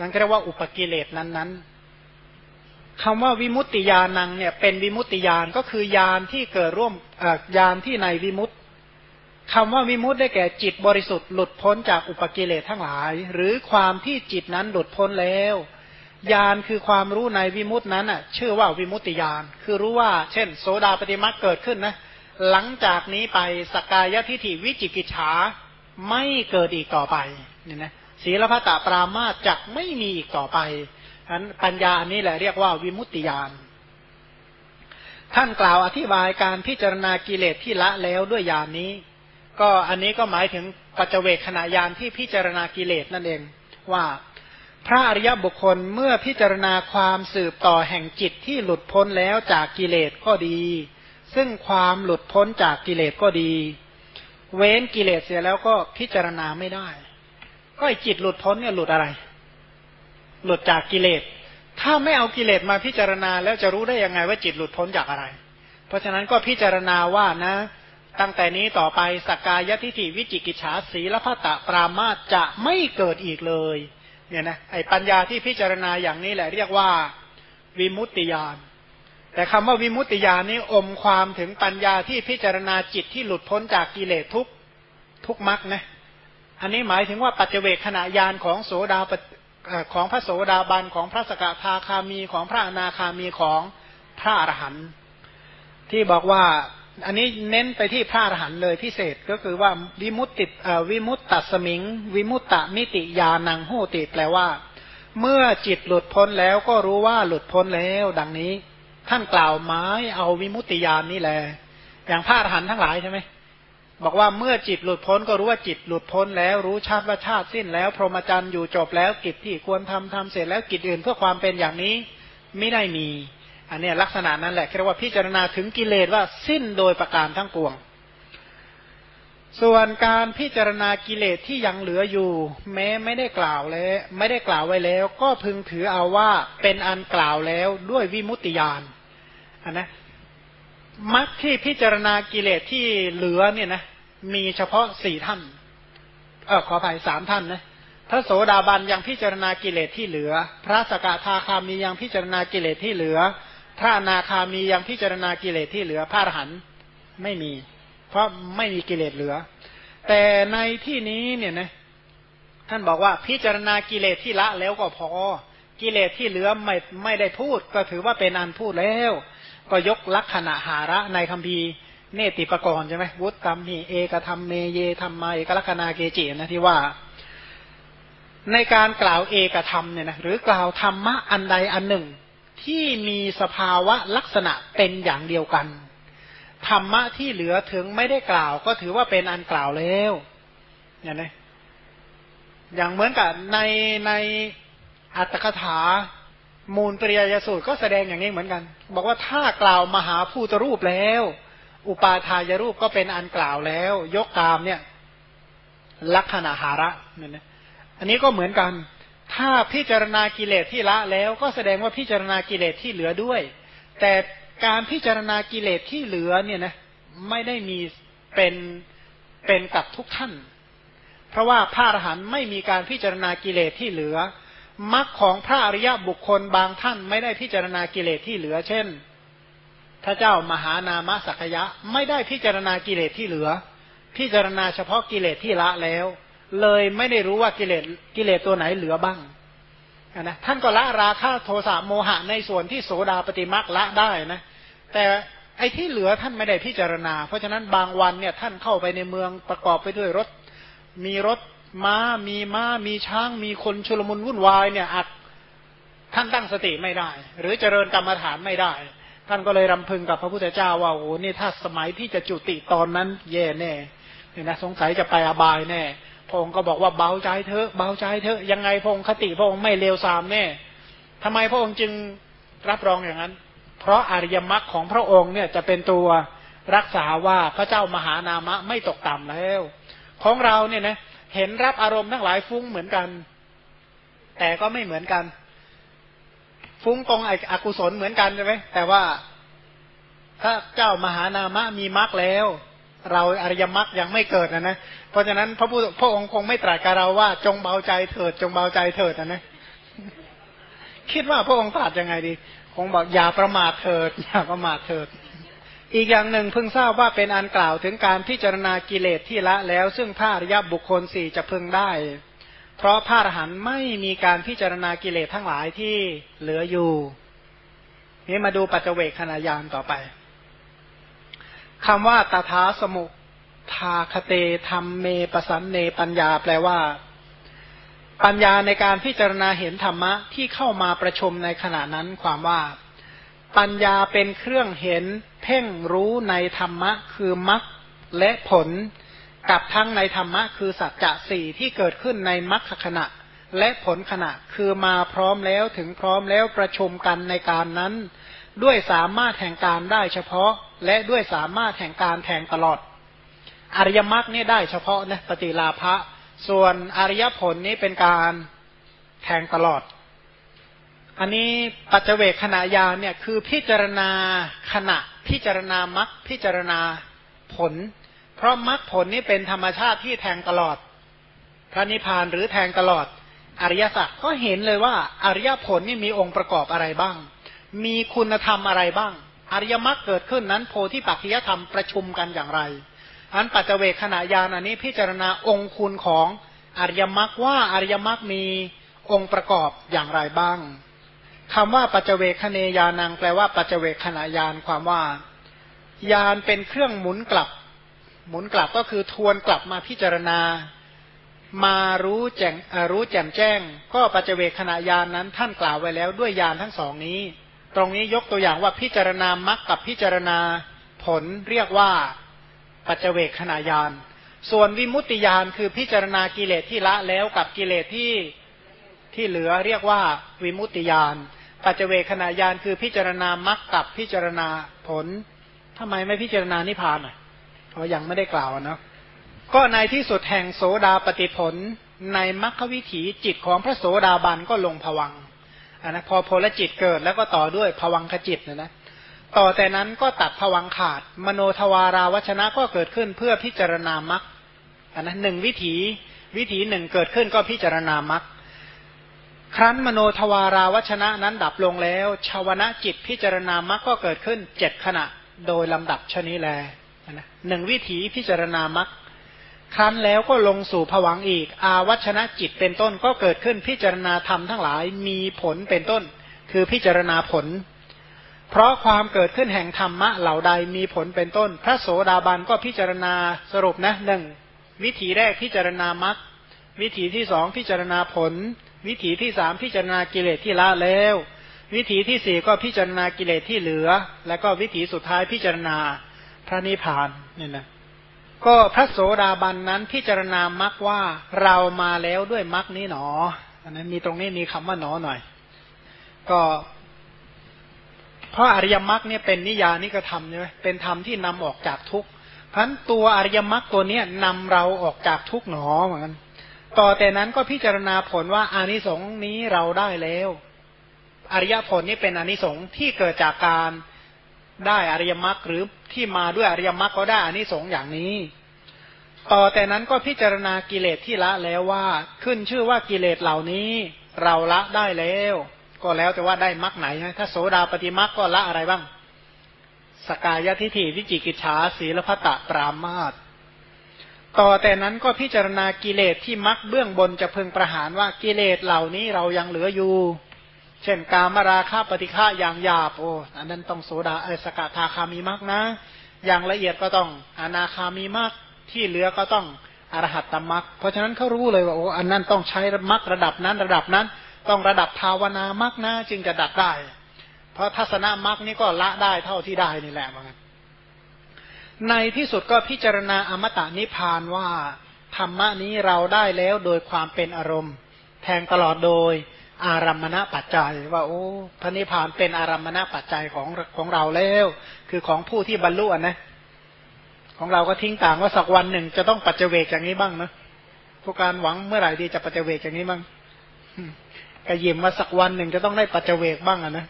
นั่นก็เรียกว่าอุปกิเลสนั้นๆคำว่าวิมุตติญาณังเนี่ย เป็นวิมุตติญาณก็คือญาณที่เกิดร่วมญาณที่ในวิมุตติคำว่าวิมุตติได้แก่จิตบริสุทธิ์หลุดพ้นจากอุปกิเลสทั้งหลาย หรือความที่จิตนั้นหลุดพ้นแล้วญาณคือความรู้ในวิมุตินั้นอะ ชื่อว่าวิมุตติญาณคือรู้ว่า เช่น โสดาปฏิมาเกิดขึ้นนะ หลังจากนี้ไปสกายทิฏฐิวิจิกิจฉาไม่เกิดอีกต่อไปเนี่ยนะ ศีลพัตตปรามาจะไม่มีอีกต่อไปอันปัญญาอันนี้แหละเรียกว่าวิมุตติญาณท่านกล่าวอธิบายการพิจารณากิเลสที่ละแล้วด้วยญาณนนี้ ก็อันนี้ก็หมายถึงปัจเจกขณะญาณที่พิจารณากิเลสนั่นเองว่าพระอริยบุคคลเมื่อพิจารณาความสืบต่อแห่งจิตที่หลุดพ้นแล้วจากกิเลสก็ดี ซึ่งความหลุดพ้นจากกิเลสก็ดี เว้นกิเลสเสียแล้วก็พิจารณาไม่ได้ ก็ไอจิตหลุดพ้นเนี่ยหลุดอะไร หลุดจากกิเลส ถ้าไม่เอากิเลสมาพิจารณาแล้วจะรู้ได้ยังไงว่าจิตหลุดพ้นจากอะไร เพราะฉะนั้นก็พิจารณาว่านะ ตั้งแต่นี้ต่อไปสกกายทิฏฐิวิจิกิจฉาสีละพัตตปรามาจะไม่เกิดอีกเลย เนี่ยนะไอปัญญาที่พิจารณาอย่างนี้แหละเรียกว่าวิมุตติญาณแต่คำว่าวิมุตติญาณนี้อมความถึงปัญญาที่พิจารณาจิตที่หลุดพ้นจากกิเลสทุกทุกมรรคนะ อันนี้หมายถึงว่าปัจเจกขณะญาณของโสดาของพระโสดาบันของพระสกทาคามีของพระอนาคามีของพระอรหันต์ที่บอกว่าอันนี้เน้นไปที่พระอรหันต์เลยพิเศษก็คือว่าวิมุตติวิมุตตสมิง วิมุตตมิติยานังโหติแปลว่า เมื่อจิตหลุดพ้นแล้วก็รู้ว่าหลุดพ้นแล้ว ดังนี้ท่านกล่าวไม้เอาวิมุตติยานนี่แหละอย่างพระอรหันต์ทั้งหลายใช่ไหม บอกว่าเมื่อจิตหลุดพ้นก็รู้ว่าจิตหลุดพ้นแล้วรู้ชาติว่าชาติสิ้นแล้ว พรหมจรรย์อยู่จบแล้วกิจที่ควรทำทำเสร็จแล้วกิจอื่นเพื่อความเป็นอย่างนี้ไม่ได้มี อันนี้ลักษณะนั้นแหละเรียกว่าพิจารณาถึงกิเลสว่าสิ้นโดยประการทั้งปวง ส่วนการพิจารณากิเลสที่ยังเหลืออยู่ แม้ไม่ได้กล่าวแล้ว ไม่ได้กล่าวไว้แล้ว ก็พึงถือเอาว่าเป็นอันกล่าวแล้วด้วยวิมุตติญาณอันนะ มักที่พิจารณากิเลสที่เหลือเนี่ยนะมีเฉพาะสี่ท่าน เออขออภัยสามท่านนะพระโสดาบันยังพิจารณากิเลสที่เหลือ พระสกทาคามียังพิจารณากิเลสที่เหลือ พระนาคามียังพิจารณากิเลสที่เหลือ พระอรหันต์ไม่มี เพราะไม่มีกิเลสเหลือ แต่ในที่นี้เนี่ยนะท่านบอกว่าพิจารณากิเลสที่ละแล้วก็พอ กิเลสที่เหลือไม่ไม่ได้พูด ก็ถือว่าเป็นอันพูดแล้ว ก็ยกลักษณะหาระในคัมภีร์เนติปกรณ์ใช่ไหมวุฒธรรมหีเอกธรรมเมเยธรรมมาเอกลักษณะเกจินะที่ว่า ในการกล่าวเอกธรรมเนี่ยนะหรือกล่าวธรรมะอันใดอันหนึ่ง ที่มีสภาวะลักษณะเป็นอย่างเดียวกันธรรมะที่เหลือถึงไม่ได้กล่าวก็ถือว่าเป็นอันกล่าวแล้วอย่างนี้อย่างเหมือนกับในในอัตถกถา มูลปริยยสูตรก็แสดงอย่างนี้เหมือนกัน บอกว่าถ้ากล่าวมหาภูตรูปแล้ว อุปาทายรูปก็เป็นอันกล่าวแล้ว ยกตามเนี่ย ลักษณะหาระเนี่ยนะอันนี้ก็เหมือนกัน ถ้าพิจารณากิเลสที่ละแล้ว ก็แสดงว่าพิจารณากิเลสที่เหลือด้วย แต่การพิจารณากิเลสที่เหลือเนี่ยนะไม่ได้มีเป็นเป็นกับทุกท่าน เพราะว่าพระอรหันต์ไม่มีการพิจารณากิเลสที่เหลือ มรรคของพระอริยบุคคลบางท่านไม่ได้พิจารณากิเลสที่เหลือ เช่น พระเจ้ามหานามสักยะไม่ได้พิจารณากิเลสที่เหลือ พิจารณาเฉพาะกิเลสที่ละแล้ว เลยไม่ได้รู้ว่ากิเลสกิเลสตัวไหนเหลือบ้างนะท่านก็ละราคะโทสะโมหะในส่วนที่โสดาปฏิมักละได้นะ แต่ไอ้ที่เหลือท่านไม่ได้พิจารณา เพราะฉะนั้นบางวันเนี่ยท่านเข้าไปในเมืองประกอบไปด้วยรถ มีรถ ม้ามีม้ามีช้างมีคนชุลมุนวุ่นวายเนี่ยอัดท่านตั้งสติไม่ได้ หรือเจริญกรรมฐานไม่ได้ ท่านก็เลยรำพึงกับพระพุทธเจ้าว่าโอ้นี่ถ้าสมัยที่จะจุติตอนนั้น แย่แน่เนี่ยนะสงสัยจะไปอบายแน่พงค์ก็บอกว่าเบาใจเถอะเบาใจเถอะยังไงพงค์คติพงค์ไม่เลวทรามแน่ทำไมพระองค์จึงรับรองอย่างนั้น เพราะอริยมรรคของพระองค์เนี่ยจะเป็นตัวรักษาว่าพระเจ้ามหานามะไม่ตกต่ำแล้ว ของเราเนี่ยนะ เห็นรับอารมณ์ทั้งหลายฟุ้งเหมือนกัน แต่ก็ไม่เหมือนกัน ฟุ้งตรงไอ้อกุศลเหมือนกันใช่ไหมแต่ว่าถ้าเจ้ามหานามะมีมรรคแล้ว เราอริยมรรคยังไม่เกิดนะนะเพราะฉะนั้นพระพุทธพระองค์คงไม่ตรัสกับเราว่า จงเบาใจเถิด จงเบาใจเถิดนะนะคิดว่าพระองค์ตรัสยังไงดี คงบอกอย่าประมาทเถิด อย่าประมาทเถิด อีกอย่างหนึ่งเพิ่งทราบว่าเป็นอันกล่าวถึงการพิจารณากิเลสที่ละแล้ว ซึ่งพระอริยบุคคลสี่จะพึงได้ เพราะพระอรหันต์ไม่มีการพิจารณากิเลสทั้งหลายที่เหลืออยู่ นี้มาดูปัจเจเวกขณะยานต่อไปคำว่าตถาสมุทาคเตธรรมเมปสันเนปัญญาแปลว่า ปัญญาในการพิจารณาเห็นธรรมะที่เข้ามาประชุมในขณะนั้นความว่า ปัญญาเป็นเครื่องเห็นเพ่งรู้ในธรรมะ คือมรรคและผล กับทั้งในธรรมะ คือสัจจะสี่ที่เกิดขึ้นในมรรคขณะ และผลขณะคือมาพร้อมแล้วถึงพร้อมแล้วประชุมกันในการนั้น ด้วยสามารถแห่งการได้เฉพาะ และด้วยสามารถแห่งการแทงตลอด อริยมรรคนี่ได้เฉพาะนะปฏิลาภะส่วนอริยผลนี้เป็นการแทงตลอด อันนี้ปัจเจเวกขณะยานเนี่ยคือพิจารณาขณะพิจารณามรรคพิจารณาผล เพราะมรรคผลนี้เป็นธรรมชาติที่แทงตลอด พระนิพพานหรือแทงตลอดอริยสัจก็เห็นเลยว่าอริยผลนี่มีองค์ประกอบอะไรบ้าง มีคุณธรรมอะไรบ้าง อริยมรรคเกิดขึ้นนั้นโพธิปัจจยธรรมประชุมกันอย่างไรอันปัจเจเวกขณะยานอันนี้พิจารณาองค์คุณของอริยมรรคว่าอริยมรรคมีองค์ประกอบอย่างไรบ้าง คำว่าปัจเวคเนยานังแปลว่าปัจเวกขณะยานความว่ายานเป็นเครื่องหมุนกลับ หมุนกลับก็คือทวนกลับมาพิจารณา มารู้แจ้งรู้แจ่มแจ้ง ก็ปัจเวกขณะยานนั้นท่านกล่าวไว้แล้วด้วยยานทั้งสองนี้ ตรงนี้ยกตัวอย่างว่าพิจารณามรรคกับพิจารณาผลเรียกว่าปัจเจเวกขณะยาน ส่วนวิมุตติยานคือพิจารณากิเลสที่ละแล้วกับกิเลสที่ ที่เหลือเรียกว่าวิมุตติยานปัจเจเวกขณะยานคือพิจารณามรรคกับพิจารณาผลทำไมไม่พิจารณานิพพานอะเพราะยังไม่ได้กล่าวนะก็ในที่สุดแห่งโสดาปฏิผล ในมรรควิถีจิตของพระโสดาบันก็ลงผวังอันนะพอโพลจิตเกิดแล้วก็ต่อด้วยผวังขจิตนะนะต่อแต่นั้นก็ตัดผวังขาด มโนทวาราวชนะก็เกิดขึ้นเพื่อพิจารณามักอันนั้นหนึ่งวิถีวิถีหนึ่งเกิดขึ้นก็พิจารณามักค ครั้นมโนทวาราวชนะนั้นดับลงแล้วชาวนะจิตพิจารณามักก็เกิดขึ้นเจ็ดขณะโดยลำดับชนิแลนะหนึ่งวิถีพิจารณามักครั้นแล้วก็ลงสู่ผวังอีก อาวัชนะจิตเป็นต้นก็เกิดขึ้นพิจารณาธรรมทั้งหลายมีผลเป็นต้น คือพิจารณาผล เพราะความเกิดขึ้นแห่งธรรมะเหล่าใดมีผลเป็นต้น พระโสดาบันก็พิจารณาสรุปนะหนึ่งวิถีแรกพิจารณามรรควิถีที่สองพิจารณาผล วิถีที่สามพิจารณากิเลสที่ละแล้ว วิถีที่สี่ก็พิจารณากิเลสที่เหลือ แล้วก็วิถีสุดท้ายพิจารณาพระนิพพานนี่นะก็พระโสดาบันนั้นพิจารณามักว่าเรามาแล้วด้วยมักนี้หนออันนั้นมีตรงนี้มีคำว่าหนอหน่อย ก็เพราะอริยมรรคเนี่ยเป็นนิยานิกระทำใช่ไหมเป็นธรรมที่นำออกจากทุกข์พันตัวอริยมรรคตัวเนี้ยนำเราออกจากทุกข์หนอเหมือนกัน ต่อแต่นั้นก็พิจารณาผลว่าอานิสงส์นี้เราได้แล้ว อริยผลนี้เป็นอานิสงส์ที่เกิดจากการได้อริยมรรคหรือที่มาด้วยอริยมรรคก็ได้อานิสงส์อย่างนี้ ต่อแต่นั้นก็พิจารณากิเลสที่ละแล้วว่าขึ้นชื่อว่ากิเลสเหล่านี้เราละได้แล้ว ก็แล้วแต่ว่าได้มรรคไหนถ้าโสดาปฏิมรรคก็ละอะไรบ้าง สกายทิฏฐิวิจิกิจฉาศีลพัตะปรามาต ต่อแต่นั้นก็พิจารณากิเลสที่มรรคเบื้องบนจะพึงประหารว่ากิเลสเหล่านี้เรายังเหลืออยู่ เช่นกามราคาปฏิฆาอย่างหยาบโอ้อันนั้นต้องโสดาเอสกทาคามีมากนะ อย่างละเอียดก็ต้องอนาคามีมากที่เหลือก็ต้องอรหัตตมรรคเพราะฉะนั้นเขารู้เลยว่าโอ้อันนั้นต้องใช้มรรคระดับนั้นระดับนั้น ต้องระดับภาวนามรรคนะจึงจะดัดได้ เพราะทัศนมรรคนี่ก็ละได้เท่าที่ได้นี่แหละมัน ในที่สุดก็พิจารณาอมตะนิพานว่า ธรรมะนี้เราได้แล้วโดยความเป็นอารมณ์ แทงตลอดโดยอารัมมณปัจจัยว่าโอ้พระนิพพานเป็นอารัมมณปัจจัยของของเราแล้ว คือของผู้ที่บรรลุนะ ของเราก็ทิ้งต่างว่าสักวันหนึ่งจะต้องปัจเจเวกอย่างนี้บ้างนะพวกการหวังเมื่อไหร่ที่จะปัจเจเวกอย่างนี้บ้างก็ยิ้มว่าสักวันหนึ่งจะต้องได้ปัจเจเวกบ้างอะนะ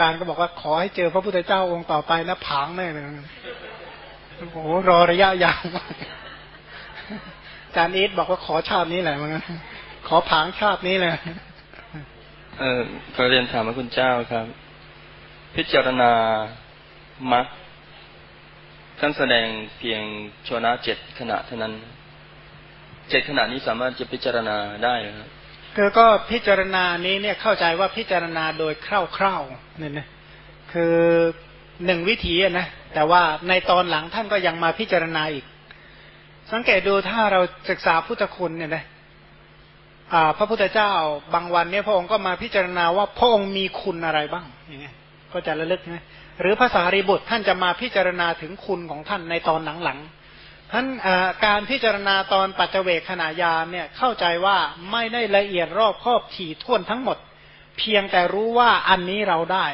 การก็บอกว่าขอให้เจอพระพุทธเจ้าองค์ต่อไปนะผางแน่เลยโอ้โหรอระยะยาวจารย์อีทบอกว่าขอชาตินี้แหละมันขอผางชาตินี้เลยเออขอเรียนถามพระคุณเจ้าครับ พิจารณามรรคท่านแสดงเพียงชนะเจ็ดขณะเท่านั้น เจ็ดขณะนี้สามารถจะพิจารณาได้ครับ คือก็พิจารณานี้เนี่ยเข้าใจว่าพิจารณาโดยคร่าวๆเนี่ยนะคือหนึ่งวิถีนะแต่ว่าในตอนหลังท่านก็ยังมาพิจารณาอีก สังเกตดูถ้าเราศึกษาพุทธคุณเนี่ยนะพระพุทธเจ้าบางวันเนี่ยพระองค์ก็มาพิจารณาว่าพระองค์มีคุณอะไรบ้างอย่างเงี้ยก็จะระลึกนะหรือภาษาริบุตรท่านจะมาพิจารณาถึงคุณของท่านในตอนหลังๆ ท่านการพิจารณาตอนปัจเจเวกขณะยานเนี่ยเข้าใจว่าไม่ได้ละเอียดรอบครอบถี่ถ้วนทั้งหมด เพียงแต่รู้ว่าอันนี้เราได้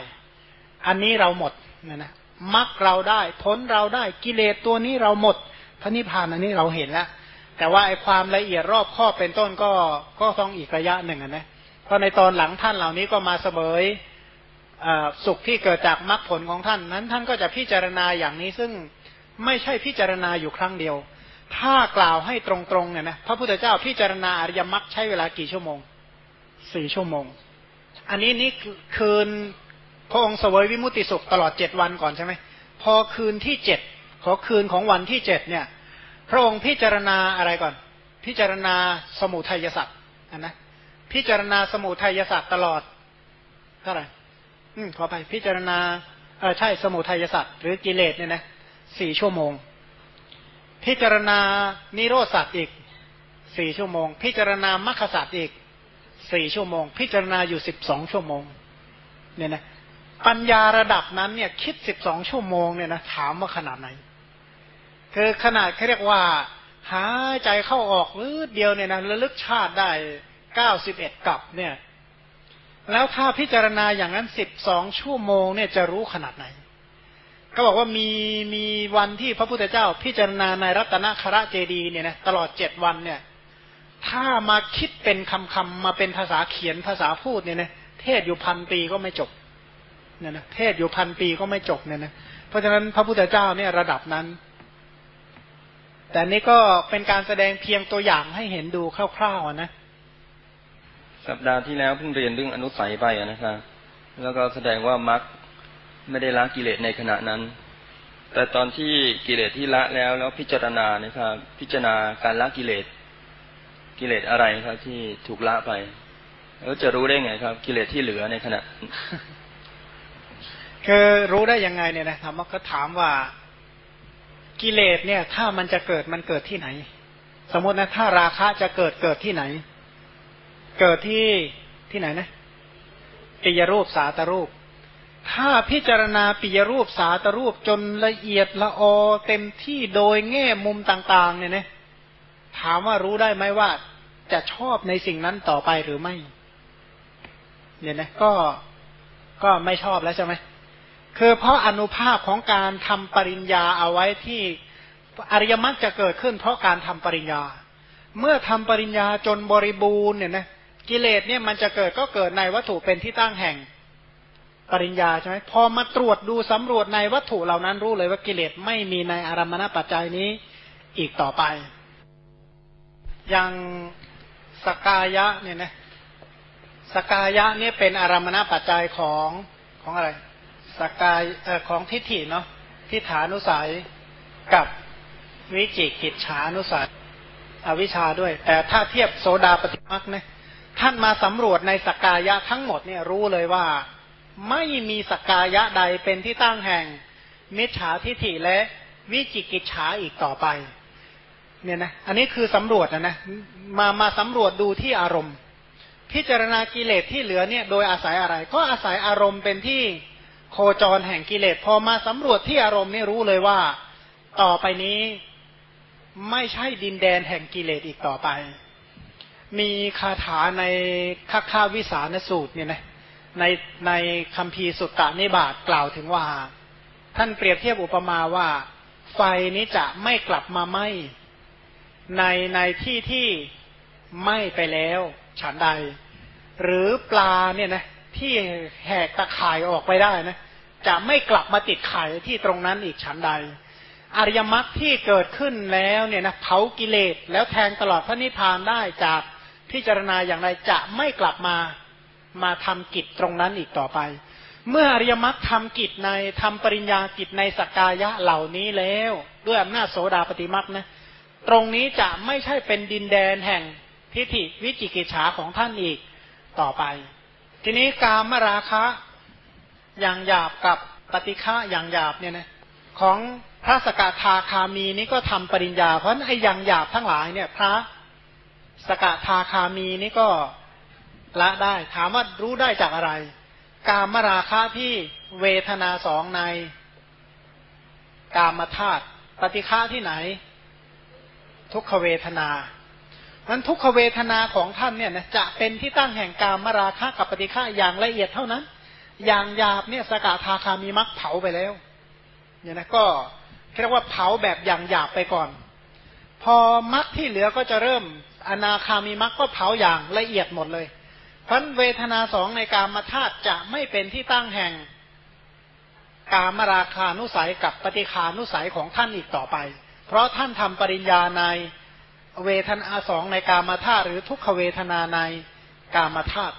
อันนี้เราหมดนะนะมักเราได้พ้นเราได้กิเลสตัวนี้เราหมดพระนิพพานอันนี้เราเห็นแล้วแต่ว่าไอ้ความละเอียดรอบครอบเป็นต้นก็ก็ต้องอีกระยะหนึ่งนะเพราะในตอนหลังท่านเหล่านี้ก็มาเสมยสุขที่เกิดจากมรรคผลของท่านนั้นท่านก็จะพิจารณาอย่างนี้ซึ่ง ไม่ใช่พิจารณาอยู่ครั้งเดียว ถ้ากล่าวให้ตรงๆเนี่ยนะพระพุทธเจ้าพิจารณาอริยมรรคใช้เวลากี่ชั่วโมงสี่ชั่วโมง อันนี้นี่คืนพระองค์เสวยวิมุติสุขตลอดเจ็ดวันก่อนใช่ไหมพอคืนที่เจ็ดขอคืนของวันที่เจ็ดเนี่ย พระองค์พิจารณาอะไรก่อน พิจารณาสมุทัยสัตว์นะพิจารณาสมุทัยสัตว์ตลอดเท่าไหร่อืมขอไปพิจารณาเออใช่สมุทัยสัตว์หรือกิเลสเนี่ยนะ สี่ชั่วโมง พิจารณานิโรธสัตว์อีกสี่ชั่วโมง พิจารณามรรคสัตว์อีกสี่ชั่วโมง พิจารณาอยู่สิบสองชั่วโมง เนี่ยนะปัญญาระดับนั้นเนี่ย คิดสิบสองชั่วโมงเนี่ยนะถามว่าขนาดไหน คือขนาดเขาเรียกว่า หายใจเข้าออกรืดเดียวเนี่ยนะระลึกชาติได้เก้าสิบเอ็ดกับเนี่ย แล้วถ้าพิจารณาอย่างนั้นสิบสองชั่วโมงเนี่ยจะรู้ขนาดไหน ก็บอกว่ามีมีวันที่พระพุทธเจ้า พิจารณาในรัตนคระเจดีเนี่ยนะตลอดเจ็ดวันเนี่ย ถ้ามาคิดเป็นคำคำมาเป็นภาษาเขียนภาษาพูดเนี่ยนะเทศอยู่พันปีก็ไม่จบเนี่ยนะเทศอยู่พันปีก็ไม่จบเนี่ยนะเพราะฉะนั้นพระพุทธเจ้าเนี่ยระดับนั้น แต่นี้ก็เป็นการแสดงเพียงตัวอย่างให้เห็นดูคร่าวๆนะสัปดาห์ที่แล้วเพิ่งเรียนเรื่องอนุสัยไปนะครับแล้วก็แสดงว่ามัก ไม่ได้ละกิเลสในขณะนั้น แต่ตอนที่กิเลสที่ละแล้วแล้วพิจารณานะครับ พิจารณาการละกิเลส กิเลสอะไรครับที่ถูกละไป แล้วจะรู้ได้ไงครับ กิเลสที่เหลือในขณะ คือรู้ได้ยังไงเนี่ยนะธรรมะก็ถามว่ากิเลสเนี่ย ถ้ามันจะเกิดมันเกิดที่ไหน สมมตินะถ้าราคะจะเกิดเกิดที่ไหน เกิดที่ที่ไหนนะปิยรูปสาตรูป ถ้าพิจารณาปิยรูปสาตรูปจนละเอียดละออเต็มที่โดยแง่มุมต่างๆ เนี่ยนะถามว่ารู้ได้ไหมว่าจะชอบในสิ่งนั้นต่อไปหรือไม่ เนี่ยนะก็ก็ไม่ชอบแล้วใช่ไหมคือเพราะอนุภาพของการทำปริญญาเอาไว้ที่อริยมรรคจะเกิดขึ้น เพราะการทำปริญญา เมื่อทำปริญญาจนบริบูรณ์เนี่ยนะกิเลสเนี่ยมันจะเกิดก็เกิดในวัตถุเป็นที่ตั้งแห่ง ปริญญาใช่ไหมพอมาตรวจดูสำรวจในวัตถุเหล่านั้นรู้เลยว่ากิเลสไม่มีในอารมณปัจจัยนี้อีกต่อไป อย่างสกายะเนี่ยนะสกายะเนี่ยเป็นอารมณปัจจัยของของอะไรสกายอของทิฏฐิเนาะทิฏฐานุสัยกับวิจิกิจฉานุสัย อวิชชาด้วย แต่ถ้าเทียบโสดาปฏิมักเนี่ยท่านมาสำรวจในสกายะทั้งหมดเนี่ยรู้เลยว่า ไม่มีสกายะใดเป็นที่ตั้งแห่ง มิจฉาทิฐิและวิจิกิจฉาอีกต่อไป เนี่ยนะ อันนี้คือสำรวจนะนะ มามาสำรวจดูที่อารมณ์ พิจารณากิเลสที่เหลือเนี่ย โดยอาศัยอะไร ก็อาศัยอารมณ์เป็นที่โคจรแห่งกิเลส พอมาสำรวจที่อารมณ์นี่รู้เลยว่า ต่อไปนี้ไม่ใช่ดินแดนแห่งกิเลสอีกต่อไป มีคาถาในคัคคาวิสานสูตรเนี่ยนะ ในในคำพีสุตตานิบาตกล่าวถึงว่า ท่านเปรียบเทียบอุปมาว่า ไฟนี้จะไม่กลับมาไหมในในที่ที่ไหมไปแล้วฉันใด หรือปลาเนี่ยนะที่แหกตะข่ายออกไปได้นะจะไม่กลับมาติดข่ายที่ตรงนั้นอีกชั้นใด อริยมรรคที่เกิดขึ้นแล้วเนี่ยนะเผากิเลสแล้วแทงตลอดพระนิพพานได้จากพิจารณาอย่างไรจะไม่กลับมา มาทำกิจตรงนั้นอีกต่อไป เมื่ออริยมรรคทำกิจในทำปริญญากิจในสกกายะเหล่านี้แล้ว ด้วยอำนาจโสดาปฏิมรรคนะตรงนี้จะไม่ใช่เป็นดินแดนแห่งทิฏฐิวิจิกิจฉาของท่านอีกต่อไป ทีนี้กามราคะอย่างหยาบกับปฏิฆะอย่างหยาบเนี่ยนะของพระสกทาคามีนี้ก็ทำปริญญา เพราะไอ้อย่างหยาบทั้งหลายเนี่ย พระสกทาคามีนี้ก็ ละได้ ถามว่ารู้ได้จากอะไร กามราคะที่เวทนาสองใน กามธาตุปฏิฆะที่ไหน ทุกขเวทนานั้นทุกขเวทนาของท่านเนี่ยนะจะเป็นที่ตั้งแห่งกามราคะกับปฏิฆะอย่างละเอียดเท่านั้น อย่างหยาบเนี่ยสกทาคามีมักเผาไปแล้วเนี่ยนะก็เรียกว่าเผาแบบอย่างหยาบไปก่อน พอมักที่เหลือก็จะเริ่มอนาคามีมักก็เผาอย่างละเอียดหมดเลย พันเวทนาสองในกามธาตุจะไม่เป็นที่ตั้งแห่งกามราคานุสัยกับปฏิคานุสัยของท่านอีกต่อไป เพราะท่านทำปริญญาในเวทนาสองในกามธาตุหรือทุกขเวทนาในกามธาตุ